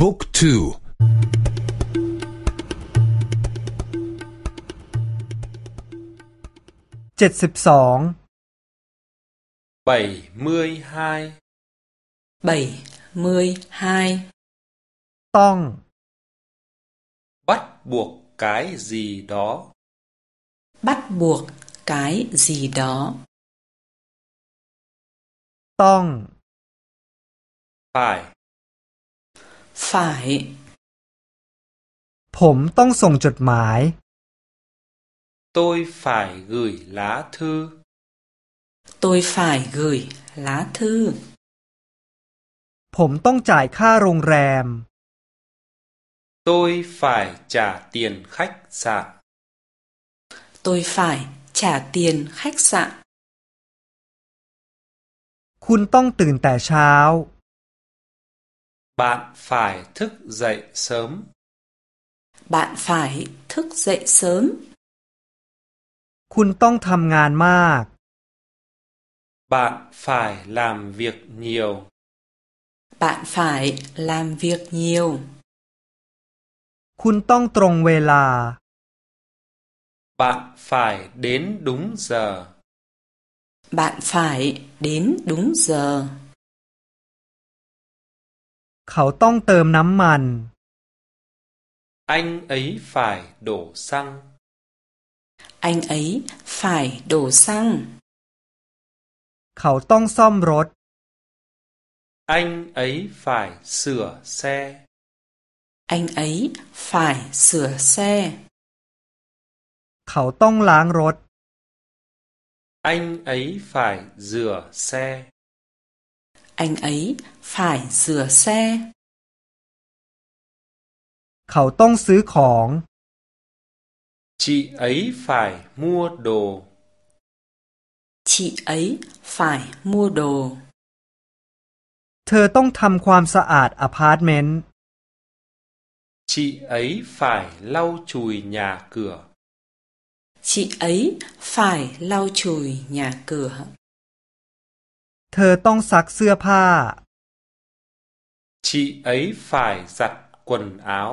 บุ๊กทูเจ็ดสิบสอง bảy mươi hai bảy mươi hai ต้อง bắt buộc cái gì đó bắt buộc cái gì đó ต้อง phải phải ผมต้องส่งจดหมาย tôi phải gửi lá thư tôi phải gửi lá thư ผมต้องจ่ายค่าโรงแรม tôi phải trả tiền khách sạn tôi phải trả tiền khách sạn คุณต้องตื่นแต่เช้า bạn phải thức dậy sớm bạn phải thức dậy sớm คุณต้องทำงานมาก bạn phải làm việc nhiều bạn phải làm việc nhiều คุณต้องตรงเวลา bạn phải đến đúng giờ bạn phải đến đúng giờ เขาต้องเติมน้ำมัน anh ấy phải đổ xăng anh ấy phải đổ xăng เขาต้องซ่อมรถ anh ấy phải sửa xe anh ấy phải sửa xe เขาต้องล้างรถ anh ấy phải rửa xe anh ấy phải rửa xe เขาต้องซื้อของ chị ấy phải mua đồ chị ấy phải mua đồ เธอต้องทำความสะอาดอพาร์ตเมนต์ chị ấy phải lau chùi nhà cửa chị ấy phải lau chùi nhà cửa เธอต้องซักเสื้อผ้า chị ấy phải giặt quần áo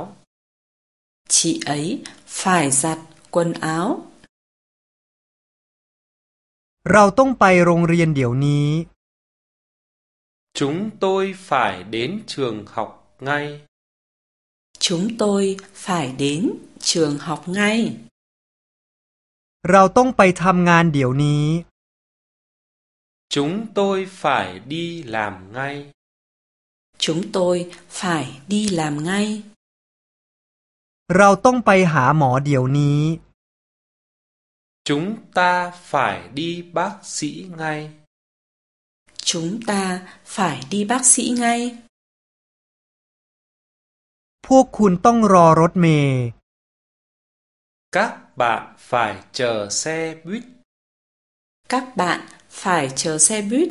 chị ấy phải giặt quần áo เราต้องไปโรงเรียนเดี๋ยวนี้ chúng tôi phải đến trường học ngay chúng tôi phải đến trường học ngay เราต้องไปทำงานเดี๋ยวนี้ chúng tôi phải đi làm ngay chúng tôi phải đi làm ngay เราต้องไปหาหมอเดี๋ยวนี้ chúng ta phải đi bác sĩ ngay chúng ta phải đi bác sĩ ngay พวกคุณต้องรอรถเมล์ các bạn phải chờ xe buýt các bạn phải chờ xe buýt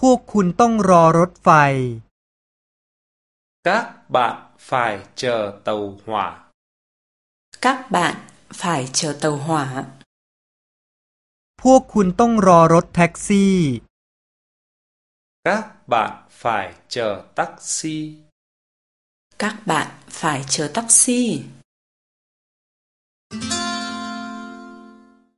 พวกคุณต้องรอรถไฟ các bạn phải chờ tàu hỏa các bạn phải chờ tàu hỏa พวกคุณต้องรอรถแท็กซี่ các bạn phải chờ taxi các bạn phải chờ taxi